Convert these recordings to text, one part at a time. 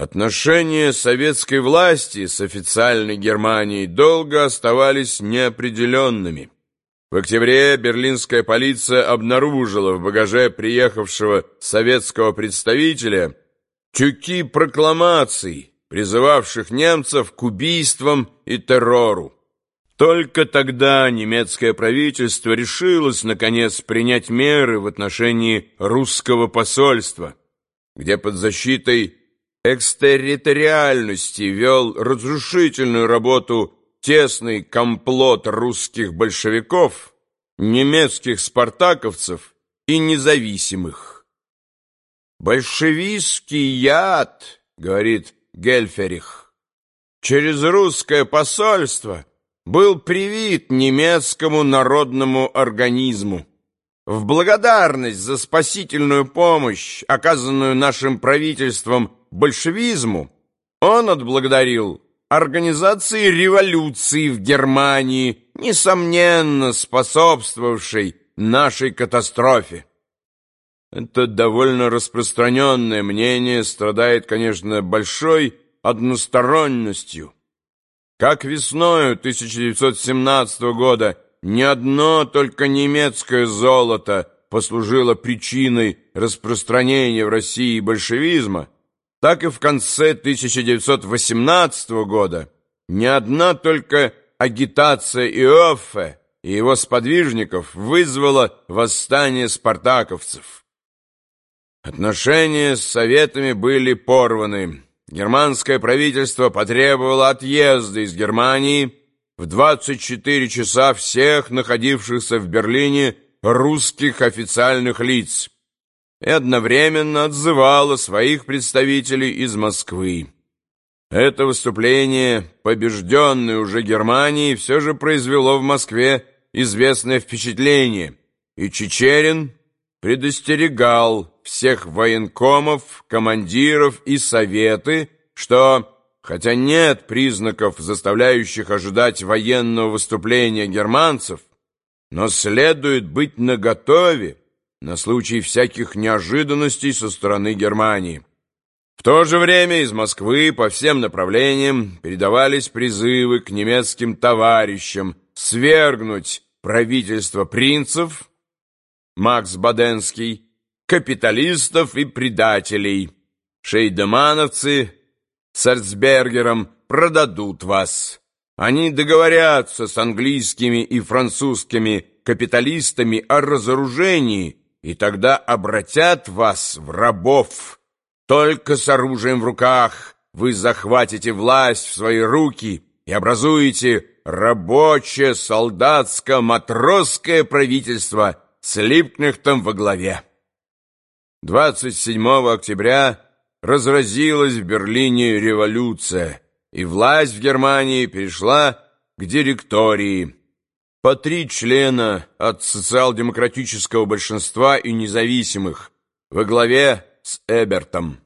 Отношения советской власти с официальной Германией долго оставались неопределенными. В октябре берлинская полиция обнаружила в багаже приехавшего советского представителя тюки прокламаций, призывавших немцев к убийствам и террору. Только тогда немецкое правительство решилось, наконец, принять меры в отношении русского посольства, где под защитой экстерриториальности вел разрушительную работу тесный комплот русских большевиков, немецких спартаковцев и независимых. «Большевистский яд», — говорит Гельферих, — «через русское посольство был привит немецкому народному организму. В благодарность за спасительную помощь, оказанную нашим правительством большевизму, он отблагодарил организации революции в Германии, несомненно способствовавшей нашей катастрофе. Это довольно распространенное мнение страдает, конечно, большой односторонностью. Как весною 1917 года ни одно только немецкое золото послужило причиной распространения в России большевизма, так и в конце 1918 года ни одна только агитация Иоффе и его сподвижников вызвала восстание спартаковцев. Отношения с Советами были порваны. Германское правительство потребовало отъезда из Германии в 24 часа всех находившихся в Берлине русских официальных лиц и одновременно отзывала своих представителей из Москвы. Это выступление, побежденное уже Германией, все же произвело в Москве известное впечатление, и Чечерин предостерегал всех военкомов, командиров и советы, что, хотя нет признаков, заставляющих ожидать военного выступления германцев, но следует быть наготове на случай всяких неожиданностей со стороны Германии. В то же время из Москвы по всем направлениям передавались призывы к немецким товарищам свергнуть правительство принцев, Макс Баденский, капиталистов и предателей. Шейдемановцы с Эрцбергером продадут вас. Они договорятся с английскими и французскими капиталистами о разоружении и тогда обратят вас в рабов. Только с оружием в руках вы захватите власть в свои руки и образуете рабочее, солдатско-матросское правительство с Липкнехтом во главе. 27 октября разразилась в Берлине революция, и власть в Германии перешла к директории по три члена от социал-демократического большинства и независимых во главе с Эбертом.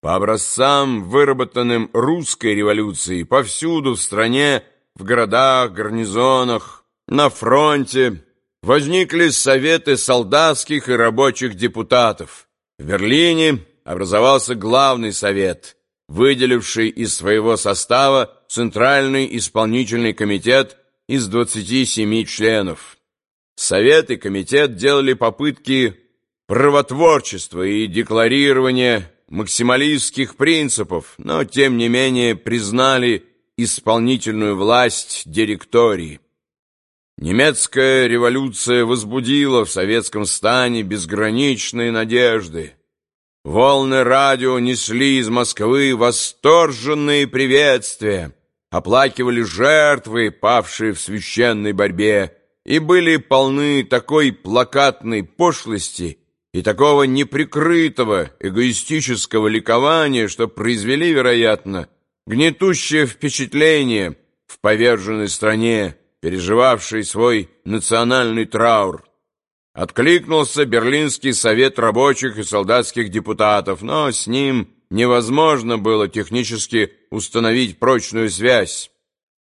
По образцам, выработанным русской революцией, повсюду в стране, в городах, гарнизонах, на фронте, возникли советы солдатских и рабочих депутатов. В Берлине образовался главный совет, выделивший из своего состава Центральный исполнительный комитет из 27 членов. Совет и комитет делали попытки правотворчества и декларирования максималистских принципов, но, тем не менее, признали исполнительную власть директории. Немецкая революция возбудила в советском стане безграничные надежды. Волны радио несли из Москвы восторженные приветствия оплакивали жертвы, павшие в священной борьбе, и были полны такой плакатной пошлости и такого неприкрытого эгоистического ликования, что произвели, вероятно, гнетущее впечатление в поверженной стране, переживавшей свой национальный траур. Откликнулся Берлинский совет рабочих и солдатских депутатов, но с ним невозможно было технически установить прочную связь.